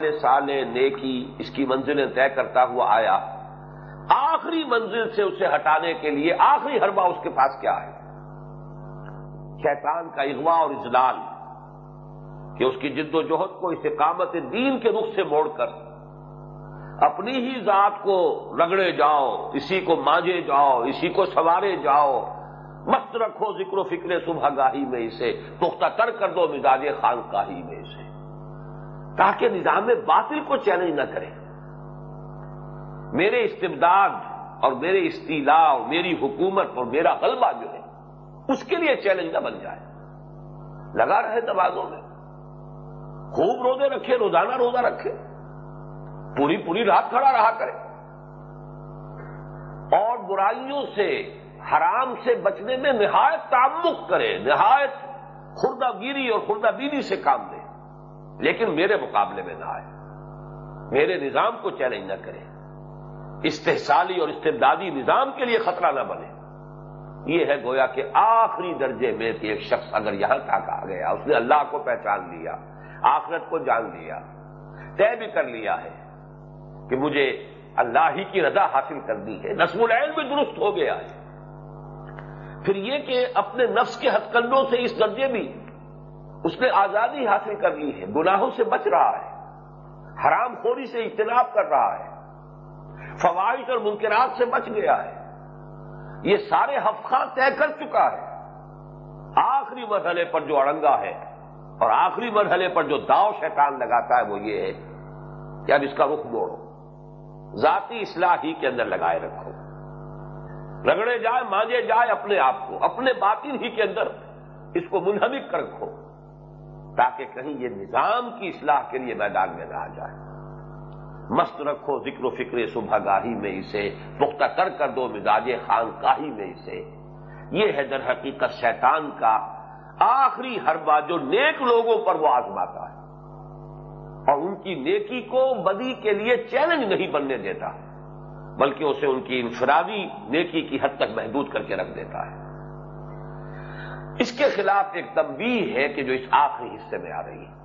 سال نیکی اس کی منزلیں طے کرتا ہوا آیا۔ آخری منزل سے اسے ہٹانے کے لیے آخری حربہ اس کے پاس کیا ہے؟ شیطان کا اغوا اور اجلال کہ اس کی جد و جہد کو استقامت دین کے رخ سے موڑ کر اپنی ہی ذات کو رگڑے جاؤ، اسی کو مانجے جاؤ، اسی کو سوارے جاؤ۔ مست رکھو ذکر و فکر صبح گاہی میں اسے، پختہ تر کر دو مزاج خان کاہی میں اسے۔ تاکہ نظام باطل کو چیلنج نہ کرے۔ میرے استبداد اور میرے استیلا اور میری حکومت اور میرا غلبہ جو ہے، اس کے لیے چیلنج نہ بن جائے۔ لگا رہے دبادوں میں۔ خوب روزے رکھے، روزانہ روزہ رکھے۔ پوری پوری رات کھڑا رہا کرے۔ اور برائیوں سے، حرام سے بچنے میں نہایت تعمق کرے، نہایت خوردہ گیری اور خوردہ بینی سے کام دے۔ لیکن میرے مقابلے میں نہ آئے۔ میرے نظام کو چیلنج نہ کرے۔ استحصالی اور استبدادی نظام کے لیے خطرہ نہ بنے۔ یہ ہے گویا کہ آخری درجے میں کہ ایک شخص اگر یہاں تک آ گیا، اس نے اللہ کو پہچان لیا، آخرت کو جان لیا، طے بھی کر لیا ہے کہ مجھے اللہ ہی کی رضا حاصل کرنی ہے نسم العین بھی درست ہو گیا ہے۔ پھر یہ کہ اپنے نفس کے ہتھ کنڈوں سے اس درجے بھی اس نے آزادی حاصل کر لی ہے، گناہوں سے بچ رہا ہے، حرام خوری سے اجتناب کر رہا ہے، فوائد اور منکرات سے بچ گیا ہے۔ یہ سارے حفقہ طے کر چکا ہے۔ آخری مرحلے پر جو اڑنگا ہے اور آخری مرحلے پر جو داؤ شیطان لگاتا ہے وہ یہ ہے کہ اب اس کا رخ موڑو۔ ذاتی اصلاح ہی کے اندر لگائے رکھو۔ رگڑے جائے، مانجے جائے اپنے آپ کو، اپنے باطن ہی کے اندر اس کو منہمک کر رکھو۔ تاکہ کہیں یہ نظام کی اصلاح کے لیے میدان میں نہ آ جائے۔ مست رکھو ذکر و فکر صبح گاہی میں اسے، پختہ کر کر دو مزاج خان کاہی میں اسے۔ یہ ہے در حقیقت شیطان کا آخری حربہ جو نیک لوگوں پر وہ آزماتا ہے۔ اور ان کی نیکی کو بدی کے لیے چیلنج نہیں بننے دیتا، بلکہ اسے ان کی انفرادی نیکی کی حد تک محدود کر کے رکھ دیتا ہے۔ اس کے خلاف ایک تنبیہ ہے کہ جو اس آخری حصے میں آ رہی ہے۔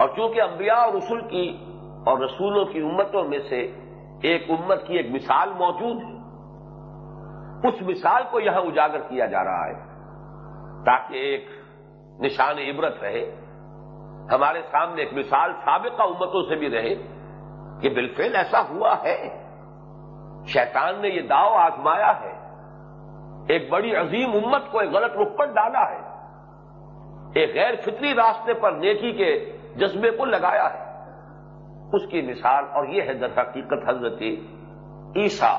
اور چونکہ انبیاء اور رسول کی اور رسولوں کی امتوں میں سے ایک امت کی ایک مثال موجود ہے، اس مثال کو یہاں اجاگر کیا جا رہا ہے تاکہ ایک نشان عبرت رہے۔ ہمارے سامنے ایک مثال سابقہ امتوں سے بھی رہے کہ بالفعل ایسا ہوا ہے، شیطان نے یہ داؤ آزمایا ہے۔ ایک بڑی عظیم امت کو ایک غلط رخ پر ڈالا ہے۔ ایک غیر فطری راستے پر نیکی کے جذبے کو لگایا ہے۔ اس کی مثال اور یہ ہے در حقیقت حضرت عیسیٰ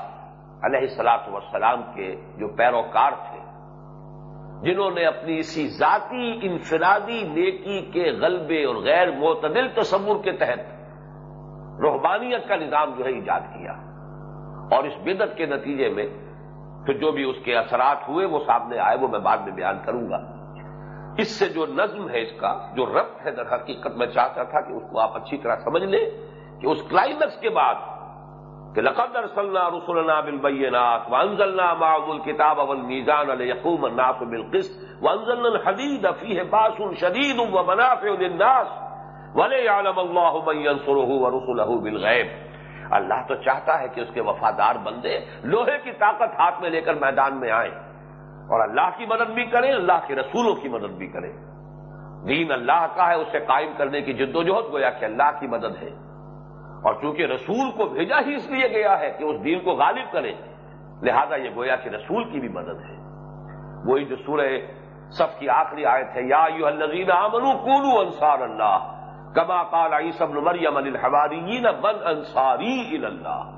علیہ السلاط وسلام کے جو پیروکار تھے۔ جنہوں نے اپنی اسی ذاتی انفرادی نیکی کے غلبے اور غیر معتدل تصور کے تحت روحبانیت کا نظام جو ہے ایجاد کیا۔ اور اس بدت کے نتیجے میں پھر جو بھی اس کے اثرات ہوئے وہ سامنے آئے، وہ میں بعد میں بیان کروں گا۔ اس سے جو نظم ہے اس کا، جو ربط ہے در حقیقت، میں چاہتا تھا کہ اس کو آپ اچھی طرح سمجھ لیں کہ اس کلائمیکس کے بعد کہ لقدر صلی رسولنا بالبینات وانزلنا معهم الكتاب والمیزان لیقوم الناس بالقسط وانزلنا الحدید فیہ باس شدید ومنافع للناس ولیعلم اللہ من ينصره ورسله بالغیب اللہ تو چاہتا ہے کہ اس کے وفادار بندے لوہے کی طاقت ہاتھ میں لے کر میدان میں آئیں اور اللہ کی مدد بھی کریں، اللہ کے رسولوں کی مدد بھی کریں۔ دین اللہ کا ہے، اسے قائم کرنے کی جد و جہد گویا کہ اللہ کی مدد ہے۔ اور چونکہ رسول کو بھیجا ہی اس لیے گیا ہے کہ اس دین کو غالب کرے، لہذا یہ گویا کہ رسول کی بھی مدد ہے۔ وہی جو سورہ صف کی آخری آیت ہے، یا یو الزین امن کولو انصار اللہ۔ کما قال عیسی ابن مریم الحواریین من انصاری اللہ۔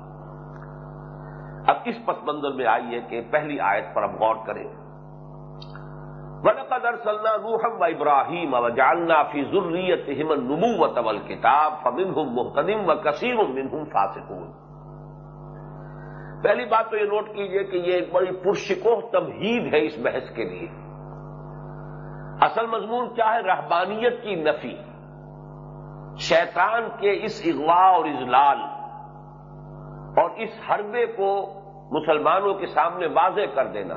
اب اس پس منظر میں آئیے کہ پہلی آیت پر ہم غور کریں۔ وَلَقَدْ أَرْسَلْنَا نُوحًا وَإِبْرَاهِيمَ وَجَعَلْنَا فِي ذُرِّيَّتِهِمَ النُّبُوَّةَ وَالْكِتَابَ فَمِنْهُمْ مُهْتَدٍ وَكَثِيرٌ مِّنْهُمْ فَاسِقُونَ۔ پہلی بات تو یہ نوٹ کیجیے کہ یہ ایک بڑی پرشکوہ تمہید ہے اس بحث کے لیے۔ اصل مضمون کیا ہے؟ رہبانیت کی نفی۔ شیطان کے اس اغوا اور اضلال اور اس حربے کو مسلمانوں کے سامنے واضح کر دینا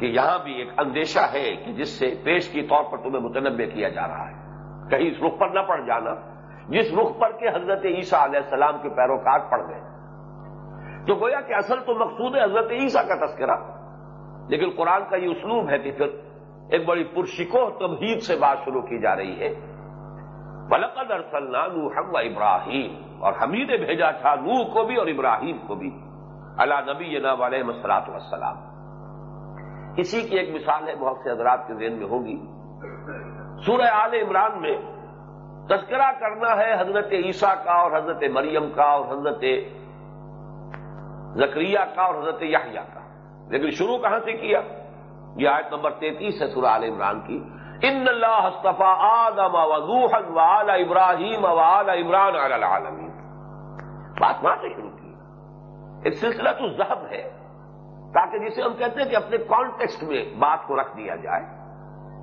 کہ یہاں بھی ایک اندیشہ ہے کہ جس سے پیش کی طور پر تمہیں متنوع کیا جا رہا ہے۔ کہیں اس رخ پر نہ پڑ جانا۔ جس رخ پر کے حضرت عیسیٰ علیہ السلام کے پیروکار پڑ گئے۔ تو گویا کہ اصل تو مقصود ہے حضرت عیسیٰ کا تذکرہ۔ لیکن قرآن کا یہ اسلوب ہے کہ پھر ایک بڑی پرشکو تمہید سے بات شروع کی جا رہی ہے۔ بلقد ارسلنا نوحم و ابراہیم، اور ہم نے بھیجا تھا نوح کو بھی اور ابراہیم کو بھی اللہ نبی نب علیہ مسلاط وسلام اسی کی ایک مثال ہے، بہت سے حضرات کے ذہن میں ہوگی۔ سورہ آل عمران میں تذکرہ کرنا ہے حضرت عیسیٰ کا اور حضرت مریم کا اور حضرت زکریہ کا اور حضرت یحییٰ کا۔ لیکن شروع کہاں سے کیا؟ یہ آیت نمبر تینتیس ہے سورہ آل عمران کی۔ ان اللہ استفا آدم و آل ابراہیم و آل عمران العالمین بات وہاں سے شروع کی۔ ایک سلسلہ تو ذہب ہے۔ تاکہ جسے ہم کہتے ہیں کہ اپنے کانٹیکسٹ میں بات کو رکھ دیا جائے۔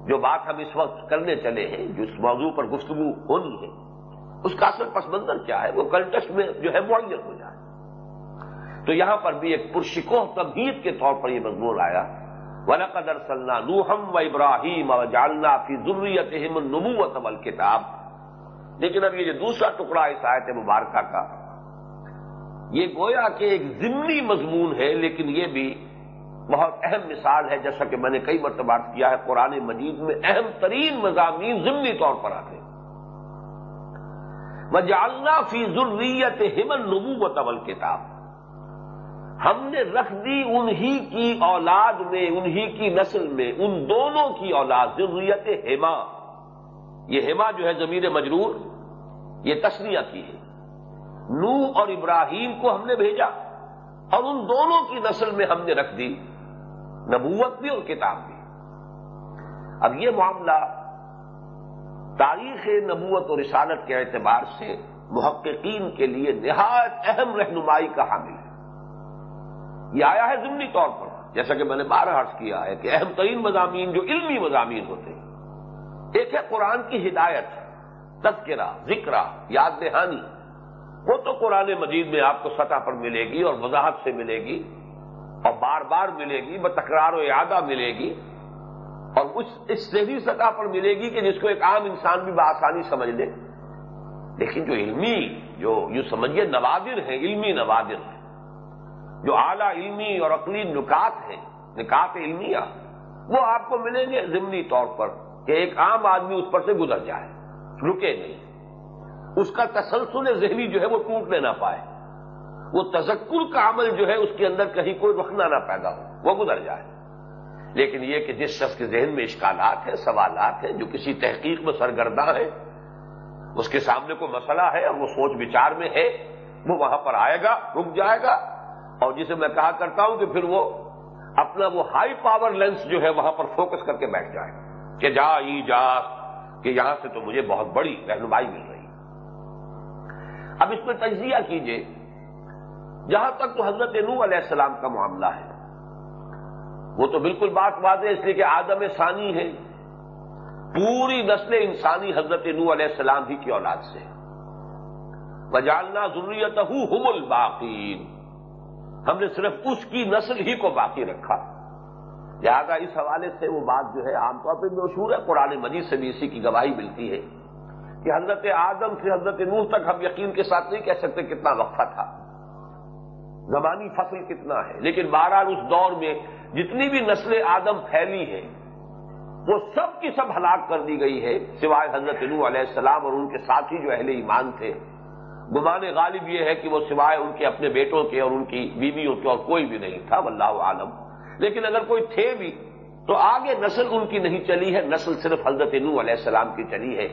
جو بات ہم اس وقت کرنے چلے ہیں جس موضوع پر گفتگو ہونی ہے، اس کا اصل پس منظر کیا ہے؟ وہ کنٹیکسٹ میں جو ہے معین ہو جائے۔ تو یہاں پر بھی ایک پرشکو تبدیل کے طور پر یہ مضمون آیا۔ ولقدر صلاح نوحم و ابراہیم و جالنا فی ضروریت نبوت عمل کتاب لیکن اب یہ جو دوسرا ٹکڑا اس آیت مبارکہ کا، یہ گویا کہ ایک ضمنی مضمون ہے، لیکن یہ بھی بہت اہم مثال ہے، جیسا کہ میں نے کئی مرتبہ کیا ہے، قرآن مجید میں اہم ترین مضامین ضمنی طور پر آتے ہیں۔ جالنا فی ضروریت ہمن نبوت عمل کتاب ہم نے رکھ دی انہی کی اولاد میں، انہی کی نسل میں، ان دونوں کی اولاد ضروریت ہیما یہ ہیما جو ہے زمین مجرور، یہ تسلیہ کی ہے۔ نو اور ابراہیم کو ہم نے بھیجا اور ان دونوں کی نسل میں ہم نے رکھ دی۔ نبوت بھی اور کتاب بھی۔ اب یہ معاملہ تاریخ نبوت اور رسالت کے اعتبار سے محققین کے لیے نہایت اہم رہنمائی کا حامل ہے۔ یہ آیا ہے ضمنی طور پر۔ جیسا کہ میں نے بارہ عرض کیا ہے کہ اہم ترین مضامین جو علمی مضامین ہوتے ہیں۔ ایک ہے قرآن کی ہدایت، تذکرہ ذکرہ یاد دہانی وہ تو قرآن مجید میں آپ کو سطح پر ملے گی اور وضاحت سے ملے گی اور بار بار ملے گی، بتکرار و اعادہ ملے گی اور اس سے سطح پر ملے گی کہ جس کو ایک عام انسان بھی بآسانی سمجھ لے۔ لیکن جو علمی، جو یوں سمجھیے نوادر ہیں، علمی نوادر ہیں جو اعلی علمی اور عقلی نکات ہیں نکات علمیہ، وہ آپ کو ملیں گے ضمنی طور پر کہ ایک عام آدمی اس پر سے گزر جائے، رکے نہیں۔ اس کا تسلسل ذہنی جو ہے وہ ٹوٹنے نہ پائے۔ وہ تذکر کا عمل جو ہے اس کے اندر کہیں کوئی رخنا نہ پیدا ہو، وہ گزر جائے۔ لیکن یہ کہ جس شخص کے ذہن میں اشکالات ہیں، سوالات ہیں، جو کسی تحقیق میں سرگرداں ہے، اس کے سامنے کوئی مسئلہ ہے اور وہ سوچ بچار میں ہے، وہ وہاں پر آئے گا، رک جائے گا اور جسے میں کہا کرتا ہوں کہ پھر وہ اپنا وہ ہائی پاور لینس جو ہے وہاں پر فوکس کر کے بیٹھ جائے کہ جا ای جا، کہ یہاں سے تو مجھے بہت بڑی رہنمائی مل رہی اب اس میں تجزیہ کیجیے، جہاں تک تو حضرت نو علیہ السلام کا معاملہ ہے، وہ تو بالکل بات واضح اس لیے کہ آدم ثانی ہے۔ پوری نسل انسانی حضرت نو علیہ السلام ہی کی اولاد سے بجالنا ضروریت ہم الباقین ہم نے صرف اس کی نسل ہی کو باقی رکھا۔ لہذا اس حوالے سے وہ بات جو ہے عام طور پہ مشہور ہے، قرآن مجید سے بھی اسی کی گواہی ملتی ہے کہ حضرت آدم سے حضرت نوح تک ہم یقین کے ساتھ نہیں کہہ سکتے کتنا وقفہ تھا۔ زبانی فصل کتنا ہے، لیکن بہرحال اس دور میں جتنی بھی نسل آدم پھیلی ہے، وہ سب کی سب ہلاک کر دی گئی ہے، سوائے حضرت نوح علیہ السلام اور ان کے ساتھی جو اہل ایمان تھے۔ گمان غالب یہ ہے کہ وہ سوائے ان کے اپنے بیٹوں کے اور ان کی بیویوں کے اور کوئی بھی نہیں تھا، واللہ عالم لیکن اگر کوئی تھے بھی، تو آگے نسل ان کی نہیں چلی ہے، نسل صرف حضرت نوح علیہ السلام کی چلی ہے۔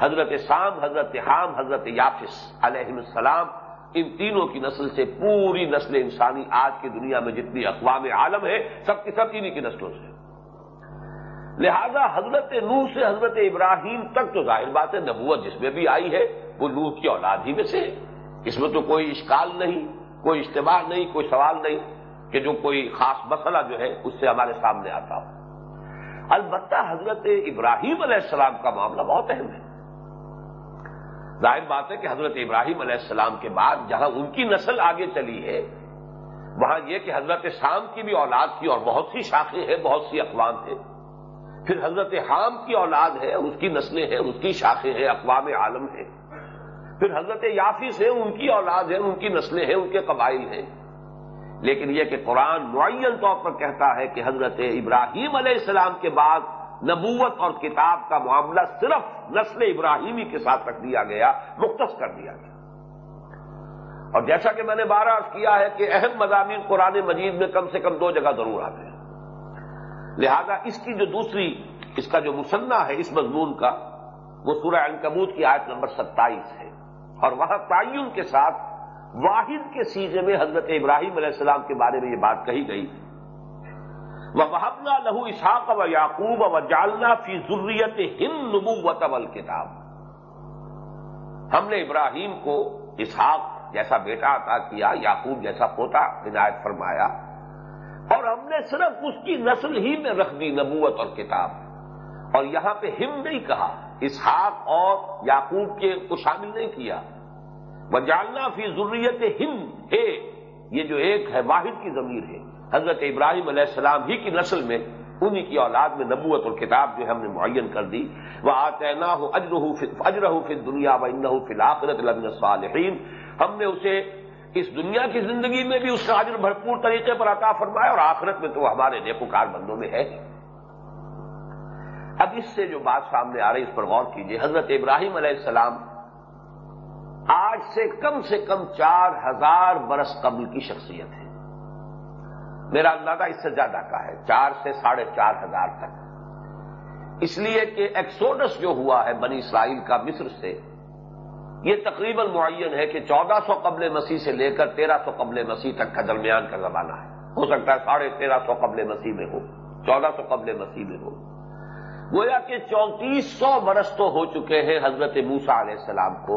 حضرت سام، حضرت حام، حضرت یافس علیہ السلام، ان تینوں کی نسل سے پوری نسل انسانی آج کی دنیا میں جتنی اقوام عالم ہے سب کی سب انہیں کی نسلوں سے۔ لہذا حضرت نوح سے حضرت ابراہیم تک تو ظاہر بات ہے، نبوت جس میں بھی آئی ہے، وہ نوح کی اولاد ہی میں سے اس میں تو کوئی اشکال نہیں، کوئی اجتماع نہیں، کوئی سوال نہیں کہ جو کوئی خاص مسئلہ جو ہے، اس سے ہمارے سامنے آتا ہو۔ البتہ حضرت ابراہیم علیہ السلام کا معاملہ بہت اہم ہے۔ ظاہر بات ہے کہ حضرت ابراہیم علیہ السلام کے بعد جہاں ان کی نسل آگے چلی ہے، وہاں یہ کہ حضرت شام کی بھی اولاد کی اور بہت سی شاخیں ہیں، بہت سی اقوام ہیں۔ پھر حضرت حام کی اولاد ہے، اس کی نسلیں ہیں، اس کی شاخیں ہیں، اقوام عالم ہیں۔ پھر حضرت یافی سے ان کی اولاد ہیں، ان کی نسلیں ہیں، ان کے قبائل ہیں۔ لیکن یہ کہ قرآن معین طور پر کہتا ہے کہ حضرت ابراہیم علیہ السلام کے بعد نبوت اور کتاب کا معاملہ صرف نسل ابراہیمی کے ساتھ رکھ دیا گیا، مختص کر دیا گیا۔ اور جیسا کہ میں نے بارہ کیا ہے کہ اہم مضامین قرآن مجید میں کم سے کم دو جگہ ضرور آتے ہیں۔ لہذا اس کی جو دوسری، اس کا جو مسنہ ہے، اس مضمون کا، وہ سورہ انکبوت کی آیت نمبر ستائیس ہے۔ اور وہاں تعین کے ساتھ واحد کے سیزے میں حضرت ابراہیم علیہ السلام کے بارے میں یہ بات کہی گئی۔ وہ وحبنا لہو اسحاق و یعقوب و جالنا فی ضروریت ہند نبوت کتاب ہم نے ابراہیم کو اسحاق جیسا بیٹا عطا کیا، یعقوب جیسا پوتا عنایت فرمایا۔ اور ہم نے صرف اس کی نسل ہی میں رکھ دی نبوت اور کتاب۔ اور یہاں پہ ہم نہیں کہا، اسحاق اور یعقوب کے کو شامل نہیں کیا۔ وہ جاننا فی ضروریت ہند ہے یہ جو ایک ہے، واحد کی ضمیر ہے۔ حضرت ابراہیم علیہ السلام ہی کی نسل میں، انہی کی اولاد میں نبوت اور کتاب جو ہم نے معین کر دی۔ وہ آتے نہ ہو اجرہ فی دنیا و ان فی الآخرت لمن ہم نے اسے اس دنیا کی زندگی میں بھی اس کا عجر بھرپور طریقے پر عطا فرمایا اور آخرت میں تو ہمارے نیکوکار بندوں میں ہے۔ اب اس سے جو بات سامنے آ رہی اس پر غور کیجیے حضرت ابراہیم علیہ السلام آج سے کم سے کم چار ہزار برس قبل کی شخصیت ہے میرا اندازہ اس سے زیادہ کا ہے، چار سے ساڑھے چار ہزار تک۔ اس لیے کہ ایکسوڈس جو ہوا ہے بنی اسرائیل کا مصر سے یہ تقریباً معین ہے کہ چودہ سو قبل مسیح سے لے کر تیرہ سو قبل مسیح تک کا درمیان کا زمانہ ہے۔ ہو سکتا ہے ساڑھے تیرہ سو قبل مسیح میں ہو، چودہ سو قبل مسیح میں ہو۔ گویا کہ چونتیس سو برس تو ہو چکے ہیں حضرت موسا علیہ السلام کو۔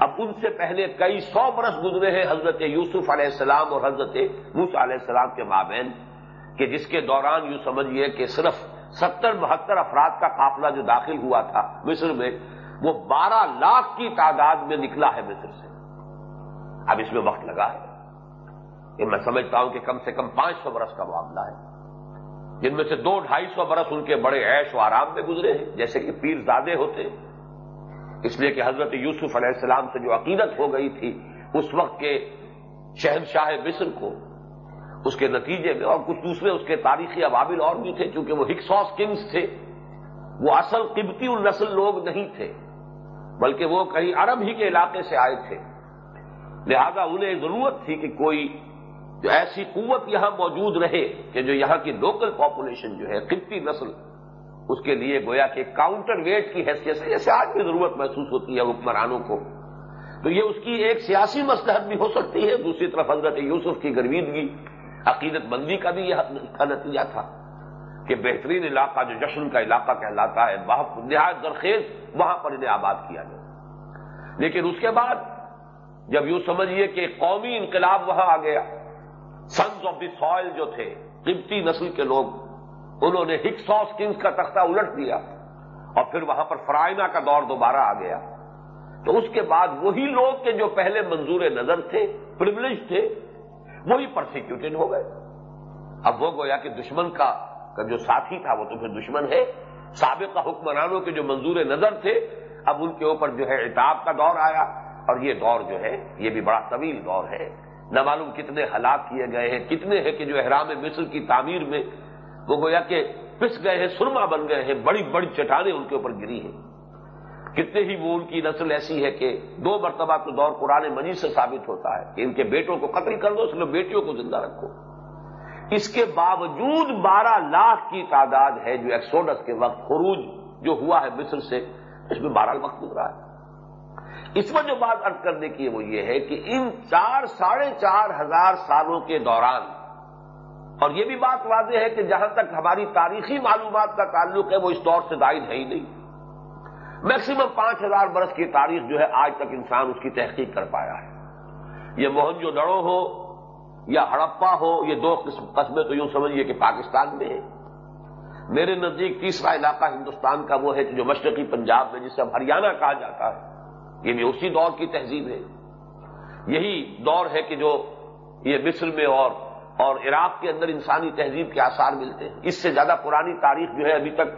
اب ان سے پہلے کئی سو برس گزرے ہیں حضرت یوسف علیہ السلام اور حضرت موسا علیہ السلام کے مابین، کہ جس کے دوران یوں سمجھیے کہ صرف ستر بہتر افراد کا قافلہ جو داخل ہوا تھا مصر میں وہ بارہ لاکھ کی تعداد میں نکلا ہے مصر سے۔ اب اس میں وقت لگا ہے۔ کہ میں سمجھتا ہوں کہ کم سے کم پانچ سو برس کا معاملہ ہے۔ جن میں سے دو ڈھائی سو برس ان کے بڑے عیش و آرام میں گزرے ہیں، جیسے کہ پیر زادے ہوتے اس لیے کہ حضرت یوسف علیہ السلام سے جو عقیدت ہو گئی تھی، اس وقت کے شہنشاہ مصر کو، اس کے نتیجے میں اور کچھ دوسرے اس کے تاریخی عوامل اور بھی تھے، چونکہ وہ ہکسوس کنگز تھے۔ وہ اصل قبطی النسل لوگ نہیں تھے۔ بلکہ وہ کہیں عرب ہی کے علاقے سے آئے تھے۔ لہذا انہیں ضرورت تھی کہ کوئی جو ایسی قوت یہاں موجود رہے کہ جو یہاں کی لوکل پاپولیشن جو ہے قبطی نسل، اس کے لیے گویا کہ کاؤنٹر ویٹ کی حیثیت سے، جیسے آج بھی ضرورت محسوس ہوتی ہے حکمرانوں کو۔ تو یہ اس کی ایک سیاسی مسلحت بھی ہو سکتی ہے۔ دوسری طرف حضرت یوسف کی گرویدگی، عقیدت بندی کا بھی یہ نتیجہ تھا۔ کہ بہترین علاقہ جو جشن کا علاقہ کہلاتا ہے نہایت درخیز وہاں پر انہیں آباد کیا جائے۔ لیکن اس کے بعد جب یوں سمجھیے کہ قومی انقلاب وہاں آ گیا سنس آف دی سوائل جو تھے، قبطی نسل کے لوگ، انہوں نے ہکسوس کنگز کا تختہ الٹ دیا اور پھر وہاں پر فرائنا کا دور دوبارہ آ گیا۔ تو اس کے بعد وہی لوگ کے جو پہلے منظور نظر تھے پرولیج تھے، وہی پرسیکیوٹڈ ہو گئے۔ اب وہ گویا کہ دشمن کا جو ساتھی تھا وہ تو پھر دشمن ہے۔ سابقہ حکمرانوں کے جو منظور نظر تھے، اب ان کے اوپر جو ہے اتاب کا دور آیا۔ اور یہ دور جو ہے، یہ بھی بڑا طویل دور ہے۔ نہ معلوم کتنے ہلاک کیے گئے ہیں، کتنے ہیں کہ جو احرام مصر کی تعمیر میں وہ گویا کہ پس گئے ہیں، سرما بن گئے ہیں، بڑی بڑی چٹانیں ان کے اوپر گری ہیں۔ کتنے ہی وہ ان کی نسل ایسی ہے کہ دو مرتبہ تو دور قرآن مجید سے ثابت ہوتا ہے کہ ان کے بیٹوں کو قتل کر دو، اس بیٹیوں کو زندہ رکھو۔ اس کے باوجود بارہ لاکھ کی تعداد ہے جو ایکسوڈس کے وقت خروج جو ہوا ہے مصر سے، اس میں بارہ وقت گزرا ہے۔ اس میں جو بات ارد کرنے کی وہ یہ ہے کہ ان چار، ساڑھے چار ہزار سالوں کے دوران، اور یہ بھی بات واضح ہے کہ جہاں تک ہماری تاریخی معلومات کا تعلق ہے، وہ اس دور سے دائد ہے ہی نہیں۔ میکسیمم پانچ ہزار برس کی تاریخ جو ہے، آج تک انسان اس کی تحقیق کر پایا ہے۔ یہ موہن جو ڈڑو ہو یا ہڑپا ہو، یہ دو قسمیں تو یوں سمجھیے کہ پاکستان میں ہے میرے نزدیک تیسرا علاقہ ہندوستان کا وہ ہے جو مشرقی پنجاب میں، جسے اب ہریانہ کہا جاتا ہے۔ یہ بھی اسی دور کی تہذیب ہے۔ یہی دور ہے کہ جو یہ مصر میں اور اور عراق کے اندر انسانی تہذیب کے آثار ملتے ہیں۔ اس سے زیادہ پرانی تاریخ جو ہے ابھی تک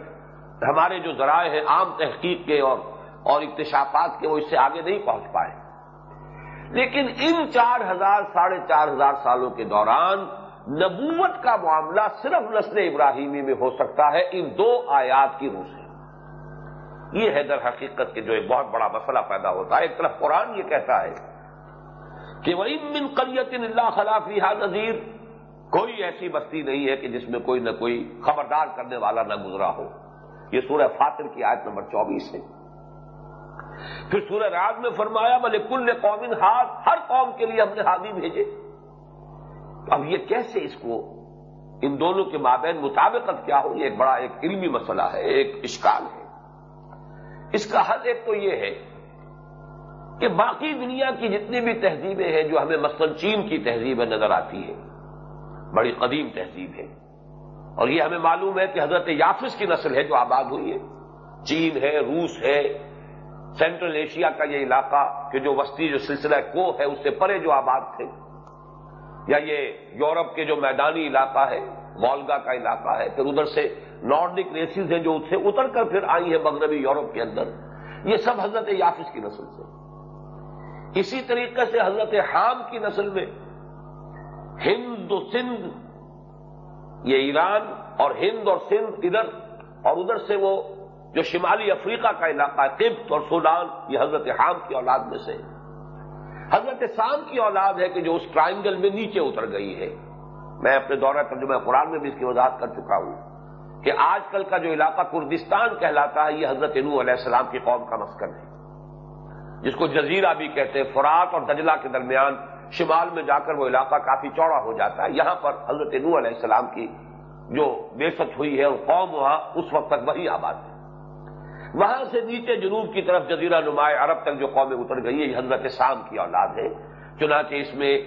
ہمارے جو ذرائع ہیں، عام تحقیق کے اور اور اکتشافات کے، وہ اس سے آگے نہیں پہنچ پائے۔ لیکن ان چار ہزار، ساڑھے چار ہزار سالوں کے دوران نبوت کا معاملہ صرف نسل ابراہیمی میں ہو سکتا ہے، ان دو آیات کی روح سے۔ یہ ہے در حقیقت کے جو ایک بہت بڑا مسئلہ پیدا ہوتا ہے۔ ایک طرف قرآن یہ کہتا ہے کہ وہ من قریت اللہ خلاف رہا نذیر کوئی ایسی بستی نہیں ہے کہ جس میں کوئی نہ کوئی خبردار کرنے والا نہ گزرا ہو۔ یہ سورہ فاتر کی آیت نمبر چوبیس ہے۔ پھر سورہ راز میں فرمایا بلے کل قومن ہاتھ، ہر قوم کے لیے ہم نے حادی بھیجے۔ اب یہ کیسے اس کو ان دونوں کے مابین مطابقت کیا ہو؟ یہ ایک بڑا ایک علمی مسئلہ ہے، ایک اشکال ہے۔ اس کا حل ایک تو یہ ہے کہ باقی دنیا کی جتنی بھی تہذیبیں ہیں، جو ہمیں مثلاً چین کی تہذیبیں نظر آتی ہے، بڑی قدیم تہذیب ہے۔ اور یہ ہمیں معلوم ہے کہ حضرت یافس کی نسل ہے جو آباد ہوئی ہے۔ چین ہے، روس ہے سینٹرل ایشیا کا یہ علاقہ کہ جو وسطی جو سلسلہ کو ہے، اس سے پرے جو آباد تھے۔ یا یہ یورپ کے جو میدانی علاقہ ہے والگا کا علاقہ ہے، پھر ادھر سے نارڈک ریسز ہیں جو سے اتر کر پھر آئی ہے مغربی یورپ کے اندر۔ یہ سب حضرت یافس کی نسل سے۔ اسی طریقے سے حضرت حام کی نسل میں ہند و سندھ، یہ ایران اور ہند اور سندھ ادھر اور ادھر سے وہ جو شمالی افریقہ کا علاقہ ہے، قبط اور سودان، یہ حضرت حام کی اولاد میں سے۔ حضرت سام کی اولاد ہے کہ جو اس ٹرائنگل میں نیچے اتر گئی ہے۔ میں اپنے دورہ ترجمہ قرآن میں بھی اس کی وضاحت کر چکا ہوں کہ آج کل کا جو علاقہ کردستان کہلاتا ہے، یہ حضرت نو علیہ السلام کی قوم کا مسکن ہے۔ جس کو جزیرہ بھی کہتے ہیں، فرات اور دجلہ کے درمیان شمال میں جا کر وہ علاقہ کافی چوڑا ہو جاتا ہے۔ یہاں پر حضرت نو علیہ السلام کی جو بے ہوئی ہے اور قوم وہاں اس وقت تک وہی آباد ہے۔ وہاں سے نیچے جنوب کی طرف جزیرہ نمایاں عرب تک جو قومیں اتر گئی ہے یہ حضرت شام کی اولاد ہے۔ چنانچہ اس میں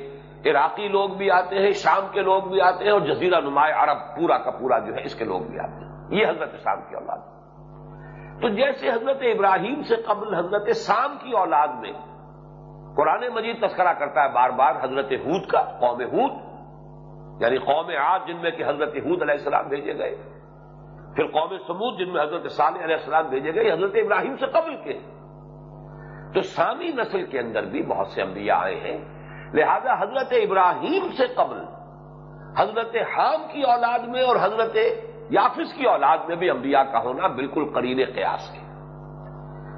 عراقی لوگ بھی آتے ہیں، شام کے لوگ بھی آتے ہیں اور جزیرہ نمایاں عرب پورا کا پورا جو ہے، اس کے لوگ بھی آتے ہیں۔ یہ حضرت شام کی اولاد۔ ہے تو جیسے حضرت ابراہیم سے قبل حضرت شام کی اولاد میں قرآن مجید تذکرہ کرتا ہے بار بار حضرت حود کا، قوم حود یعنی قوم آج جن میں کہ حضرت حود علیہ السلام بھیجے گئے۔ پھر قوم سمود جن میں حضرت صالح علیہ السلام بھیجے گئے حضرت ابراہیم سے قبل کے تو سامی نسل کے اندر بھی بہت سے انبیاء آئے ہیں۔ لہذا حضرت ابراہیم سے قبل حضرت حام کی اولاد میں اور حضرت یافس کی اولاد میں بھی انبیاء کا ہونا بالکل قرین قیاس ہے۔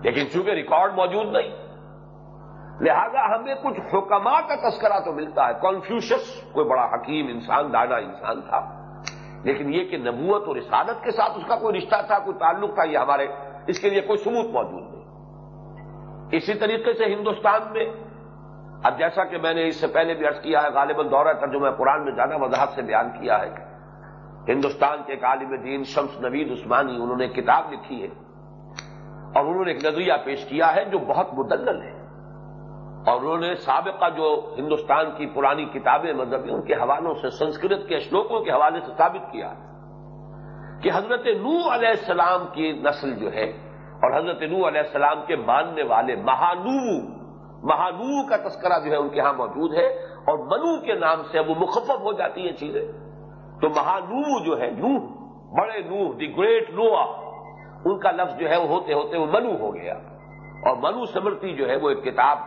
لیکن چونکہ ریکارڈ موجود نہیں، لہذا ہمیں کچھ حکما کا تذکرہ تو ملتا ہے۔ کنفیوشس کوئی بڑا حکیم انسان دانا انسان تھا۔ لیکن یہ کہ نبوت اور رسالت کے ساتھ اس کا کوئی رشتہ تھا، کوئی تعلق تھا، یہ ہمارے اس کے لیے کوئی ثبوت موجود نہیں۔ اسی طریقے سے ہندوستان میں، اب جیسا کہ میں نے اس سے پہلے بھی عرض کیا ہے، غالباً دورہ ترجمہ قرآن میں زیادہ وضاحت سے بیان کیا ہے ہندوستان کے ایک عالم دین شمس نوید عثمانی، انہوں نے کتاب لکھی ہے اور انہوں نے ایک نظریہ پیش کیا ہے جو بہت مدلل ہے۔ اور انہوں نے سابقہ جو ہندوستان کی پرانی کتابیں مذہبی ان کے حوالوں سے، سنسکرت کے اشلوکوں کے حوالے سے ثابت کیا کہ حضرت نو علیہ السلام کی نسل جو ہے اور حضرت نو علیہ السلام کے ماننے والے مہانو مہانو کا تذکرہ جو ہے ان کے ہاں موجود ہے اور منو کے نام سے وہ مخفف ہو جاتی ہیں چیزیں۔ تو مہانو جو ہے نوح بڑے نوح دی گریٹ نوا ان کا لفظ جو ہے وہ ہوتے ہوتے وہ منو ہو گیا۔ اور منو سمرتی جو ہے وہ ایک کتاب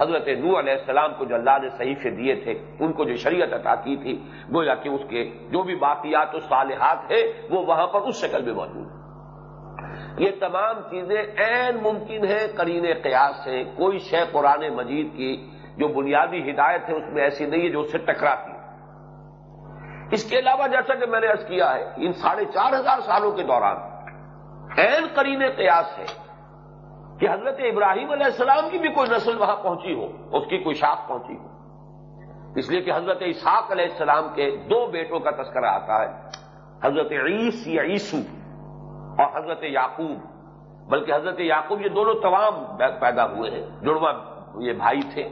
حضرت نو علیہ السلام کو جو اللہ نے صحیح سے دیے تھے، ان کو جو شریعت عطا کی تھی، گویا کہ اس کے جو بھی باقیات و صالحات ہے وہ وہاں پر اس شکل میں موجود ہے یہ تمام چیزیں عین ممکن ہے کرین قیاس ہے کوئی شے قرآن مجید کی جو بنیادی ہدایت ہے، اس میں ایسی نہیں ہے جو اس سے ٹکراتی اس کے علاوہ جیسا کہ میں نے ارض کیا ہے، ان ساڑھے چار ہزار سالوں کے دوران این کرین قیاس ہے۔ کہ حضرت ابراہیم علیہ السلام کی بھی کوئی نسل وہاں پہنچی ہو، اس کی کوئی شاخ پہنچی ہو۔ اس لیے کہ حضرت اسحاق علیہ السلام کے دو بیٹوں کا تذکرہ آتا ہے، حضرت عیس یا عیسو اور حضرت یعقوب۔ بلکہ حضرت یعقوب یہ دونوں تمام پیدا ہوئے ہیں، جڑواں یہ بھائی تھے۔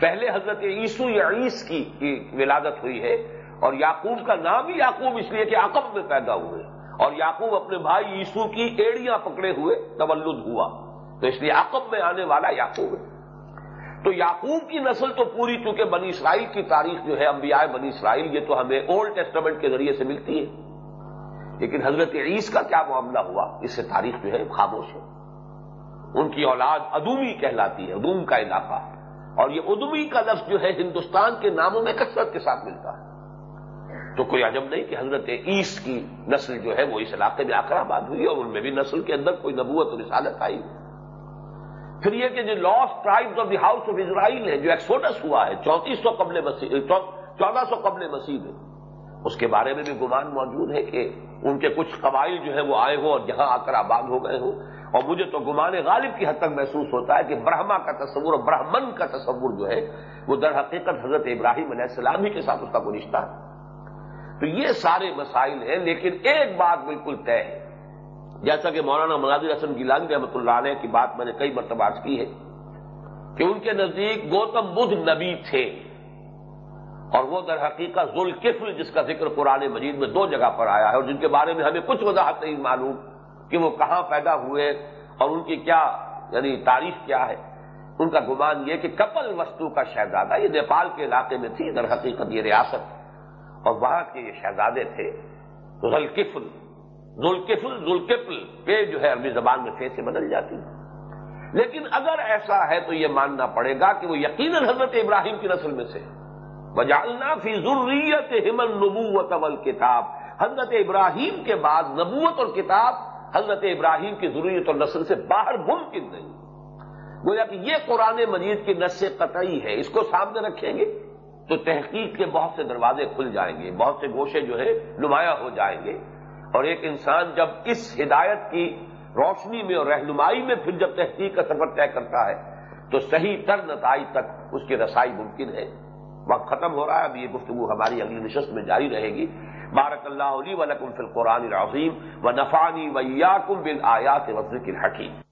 پہلے حضرت عیسو یا عیس کی ولادت ہوئی ہے اور یعقوب کا نام ہی یعقوب، اس لیے کہ عقب میں پیدا ہوئے۔ اور یعقوب اپنے بھائی یسو کی ایڑیاں پکڑے ہوئے تولد ہوا۔ تو اس لیے عقب میں آنے والا یعقوب ہے۔ تو یعقوب کی نسل تو پوری، چونکہ بنی اسرائیل کی تاریخ جو ہے، انبیاء بنی اسرائیل، یہ تو ہمیں اولڈ ٹیسٹمنٹ کے ذریعے سے ملتی ہے۔ لیکن حضرت عیس کا کیا معاملہ ہوا؟ اس سے تاریخ جو ہے، خاموش ہے۔ ان کی اولاد ادومی کہلاتی ہے، ادوم کا علاقہ۔ اور یہ ادومی کا لفظ جو ہے، ہندوستان کے ناموں میں کثرت کے ساتھ ملتا ہے۔ تو کوئی عجب نہیں کہ حضرت ایسٹ کی نسل جو ہے، وہ اس علاقے میں آکر آباد ہوئی اور ان میں بھی نسل کے اندر کوئی نبوت اور رسالت آئی۔ پھر یہ کہ جو lost tribes of the house of Israel ہے جو ایکسوڈس ہوا ہے، چونتیس سو قبل مسیح چودہ سو قبل مسیح ہے اس کے بارے میں بھی گمان موجود ہے کہ ان کے کچھ قبائل جو ہے وہ آئے ہوں اور یہاں آ کر آباد ہو گئے ہوں۔ اور مجھے تو گمان غالب کی حد تک محسوس ہوتا ہے کہ برہما کا تصور اور برہمن کا تصور جو ہے، وہ در حقیقت حضرت ابراہیم علیہ السلام ہی کے ساتھ اس کا کوئی رشتہ ہے تو یہ سارے مسائل ہیں، لیکن ایک بات بالکل طے ہے۔ جیسا کہ مولانا مناظر حسن گیلانی رحمۃ اللہ علیہ کی بات میں نے کئی مرتبہ کی ہے کہ ان کے نزدیک گوتم بدھ نبی تھے اور وہ در حقیقت ذوالکفل جس کا ذکر قرآن مجید میں دو جگہ پر آیا ہے اور جن کے بارے میں ہمیں کچھ وضاحت نہیں معلوم کہ وہ کہاں پیدا ہوئے اور ان کی کیا یعنی تاریخ کیا ہے۔ ان کا گمان یہ کہ کپل وستو کا شہزادہ یہ نیپال کے علاقے میں تھی، در حقیقت یہ ریاست، اور وہاں کے یہ شہزادے تھے، ذوالکفل۔ ذوالکفل ذوالکفل پہ جو ہے عربی زبان میں فے سے بدل جاتی لیکن اگر ایسا ہے تو یہ ماننا پڑے گا کہ وہ یقیناً حضرت ابراہیم کی نسل میں سے وجالنا فی ضروریت ہمن نبوت اول کتاب حضرت ابراہیم کے بعد نبوت اور کتاب حضرت ابراہیم کی ضروریت اور نسل سے باہر ممکن نہیں۔ گویا کہ یہ قرآن مجید کی نس قطعی ہے، اس کو سامنے رکھیں گے تو تحقیق کے بہت سے دروازے کھل جائیں گے، بہت سے گوشے جو ہے نمایاں ہو جائیں گے۔ اور ایک انسان جب اس ہدایت کی روشنی میں اور رہنمائی میں پھر جب تحقیق کا سفر طے کرتا ہے، تو صحیح تر نتائج تک اس کی رسائی ممکن ہے۔ وقت ختم ہو رہا ہے، اب یہ گفتگو ہماری اگلی نشست میں جاری رہے گی۔ بارک اللہ علی ولکم فی القرآن العظیم و نفانی ویاکم بالآیات وزر الحکیم۔